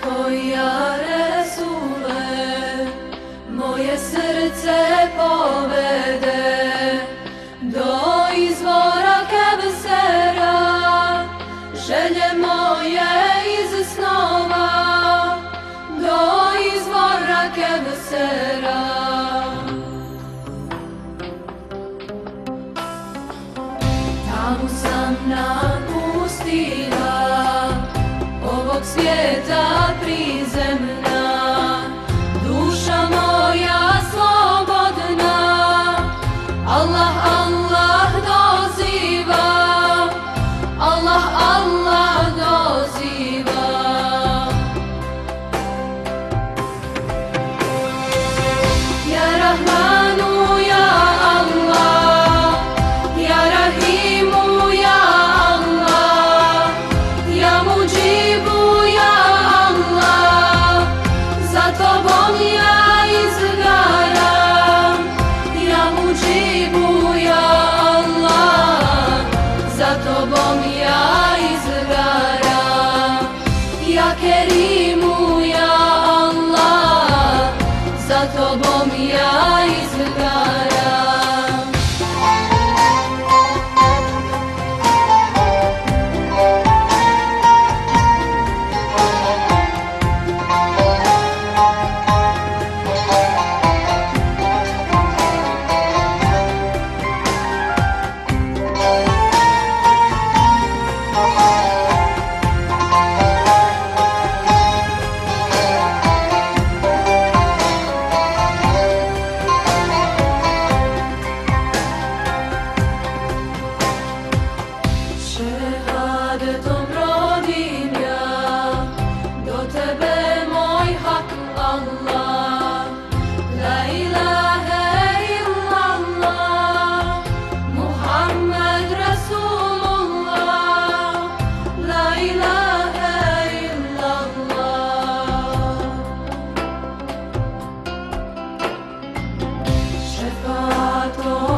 tvoj ja resule, moje srce povede do izvora kebsera, želje moje iz snova, do izvora kebsera. Tamo sam napustila, svijeta prizem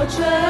Church.